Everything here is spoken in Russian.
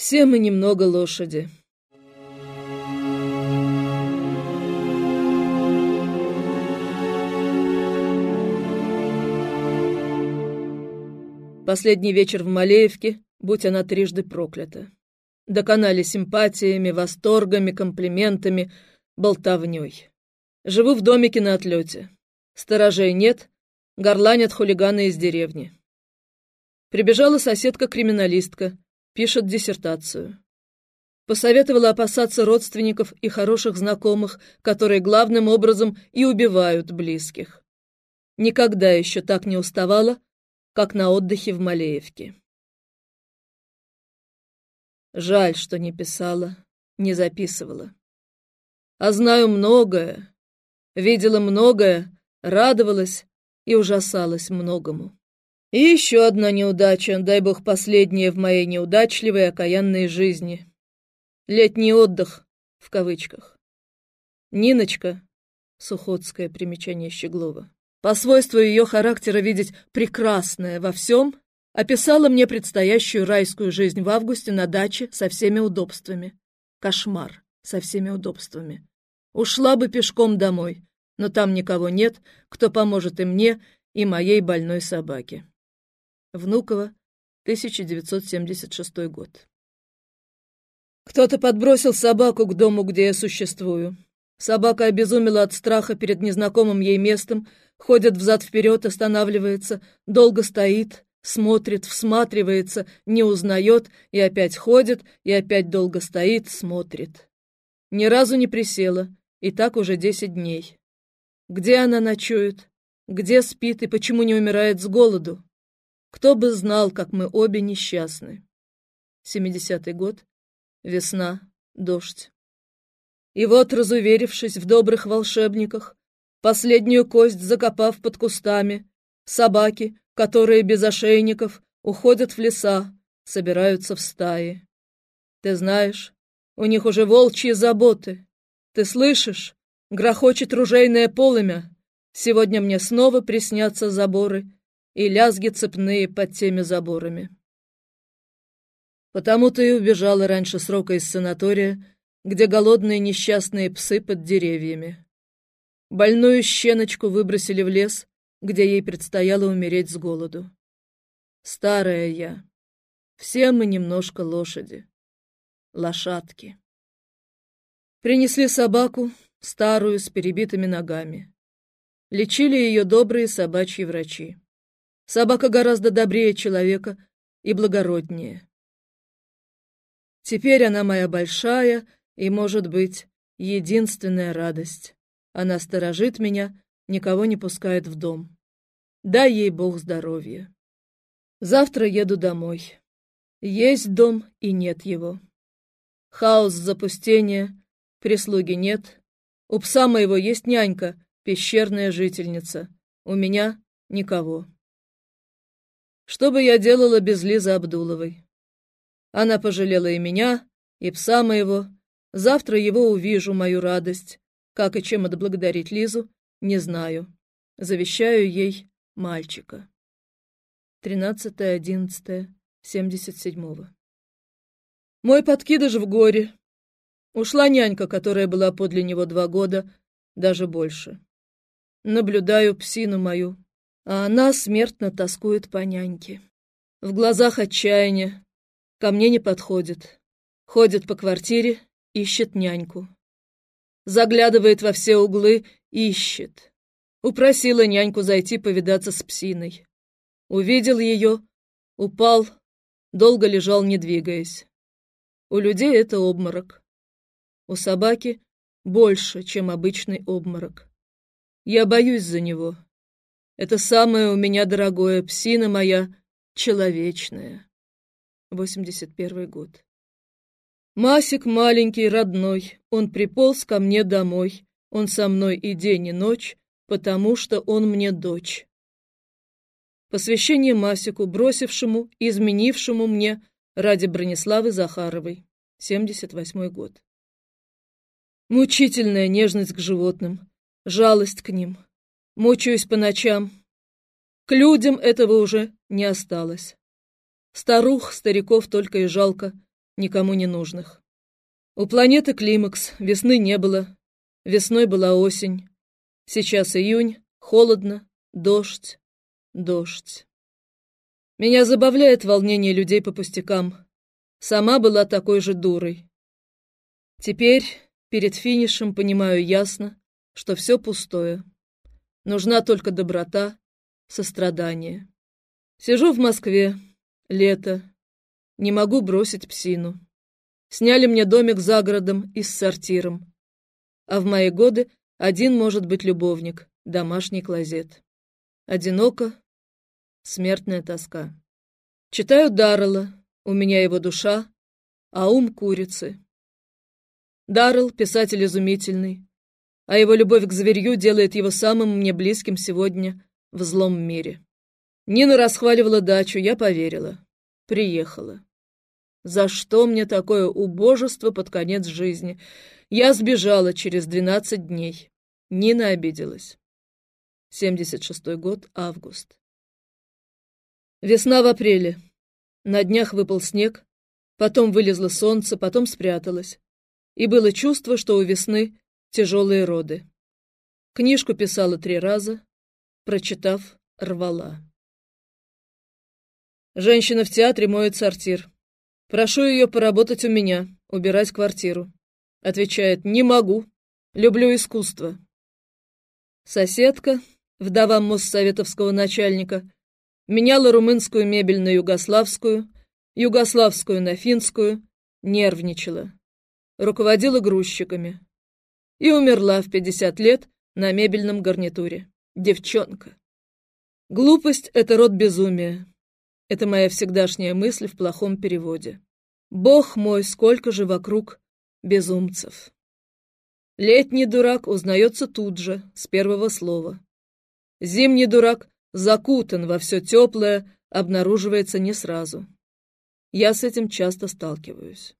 Все мы немного лошади. Последний вечер в Малеевке, будь она трижды проклята. Доконали симпатиями, восторгами, комплиментами, болтовней. Живу в домике на отлете. Сторожей нет, горланят хулиганы из деревни. Прибежала соседка-криминалистка, пишет диссертацию. Посоветовала опасаться родственников и хороших знакомых, которые главным образом и убивают близких. Никогда еще так не уставала, как на отдыхе в Малеевке. Жаль, что не писала, не записывала. А знаю многое, видела многое, радовалась и ужасалась многому. И еще одна неудача, дай бог последняя в моей неудачливой окаянной жизни. Летний отдых, в кавычках. Ниночка, Сухотское примечание Щеглова, по свойству ее характера видеть прекрасное во всем, описала мне предстоящую райскую жизнь в августе на даче со всеми удобствами. Кошмар со всеми удобствами. Ушла бы пешком домой, но там никого нет, кто поможет и мне, и моей больной собаке. Внуково, 1976 год. Кто-то подбросил собаку к дому, где я существую. Собака обезумела от страха перед незнакомым ей местом, ходит взад-вперед, останавливается, долго стоит, смотрит, всматривается, не узнает и опять ходит, и опять долго стоит, смотрит. Ни разу не присела, и так уже десять дней. Где она ночует? Где спит и почему не умирает с голоду? Кто бы знал, как мы обе несчастны. Семидесятый год. Весна. Дождь. И вот, разуверившись в добрых волшебниках, последнюю кость закопав под кустами, собаки, которые без ошейников уходят в леса, собираются в стаи. Ты знаешь, у них уже волчьи заботы. Ты слышишь? Грохочет ружейное полымя. Сегодня мне снова приснятся заборы и лязги цепные под теми заборами. Потому ты и убежала раньше срока из санатория, где голодные несчастные псы под деревьями. Больную щеночку выбросили в лес, где ей предстояло умереть с голоду. Старая я. Все мы немножко лошади. Лошадки. Принесли собаку, старую, с перебитыми ногами. Лечили ее добрые собачьи врачи. Собака гораздо добрее человека и благороднее. Теперь она моя большая и, может быть, единственная радость. Она сторожит меня, никого не пускает в дом. Дай ей Бог здоровья. Завтра еду домой. Есть дом и нет его. Хаос, запустение, прислуги нет. У пса моего есть нянька, пещерная жительница. У меня никого. Что бы я делала без Лизы Абдуловой? Она пожалела и меня, и пса моего. Завтра его увижу, мою радость. Как и чем отблагодарить Лизу, не знаю. Завещаю ей мальчика. 13.11.77 Мой подкидыш в горе. Ушла нянька, которая была подле него два года, даже больше. Наблюдаю псину мою, а она смертно тоскует по няньке. В глазах отчаяние, ко мне не подходит. Ходит по квартире, ищет няньку. Заглядывает во все углы, ищет. Упросила няньку зайти повидаться с псиной. Увидел ее, упал, долго лежал, не двигаясь. У людей это обморок. У собаки больше, чем обычный обморок. Я боюсь за него. Это самое у меня дорогое, псина моя, человечная. 81 год. Масик маленький, родной, он приполз ко мне домой. Он со мной и день, и ночь, потому что он мне дочь. Посвящение Масику, бросившему, изменившему мне ради Брониславы Захаровой. 78 год. Мучительная нежность к животным, жалость к ним. Мучаюсь по ночам. К людям этого уже не осталось. Старух, стариков только и жалко. никому не нужных. У планеты климакс, весны не было, весной была осень. Сейчас июнь, холодно, дождь, дождь. Меня забавляет волнение людей по пустякам. Сама была такой же дурой. Теперь, перед финишем, понимаю ясно, что все пустое. Нужна только доброта, сострадание. Сижу в Москве, лето, не могу бросить псину. Сняли мне домик за городом и с сортиром. А в мои годы один может быть любовник, домашний клозет. Одиноко, смертная тоска. Читаю Даррелла, у меня его душа, а ум курицы. Даррелл — писатель изумительный, а его любовь к зверью делает его самым мне близким сегодня в злом мире. Нина расхваливала дачу, я поверила. Приехала. За что мне такое убожество под конец жизни? Я сбежала через двенадцать дней. Нина обиделась. 76 год, август. Весна в апреле. На днях выпал снег, потом вылезло солнце, потом спряталось. И было чувство, что у весны тяжелые роды. Книжку писала три раза, прочитав, рвала. Женщина в театре моет сортир. Прошу ее поработать у меня, убирать квартиру. Отвечает, не могу, люблю искусство. Соседка, вдова моссоветовского начальника, меняла румынскую мебель на югославскую, югославскую на финскую, нервничала, руководила грузчиками и умерла в 50 лет на мебельном гарнитуре. Девчонка. Глупость — это род безумия. Это моя всегдашняя мысль в плохом переводе. Бог мой, сколько же вокруг безумцев. Летний дурак узнается тут же, с первого слова. Зимний дурак закутан во все теплое, обнаруживается не сразу. Я с этим часто сталкиваюсь.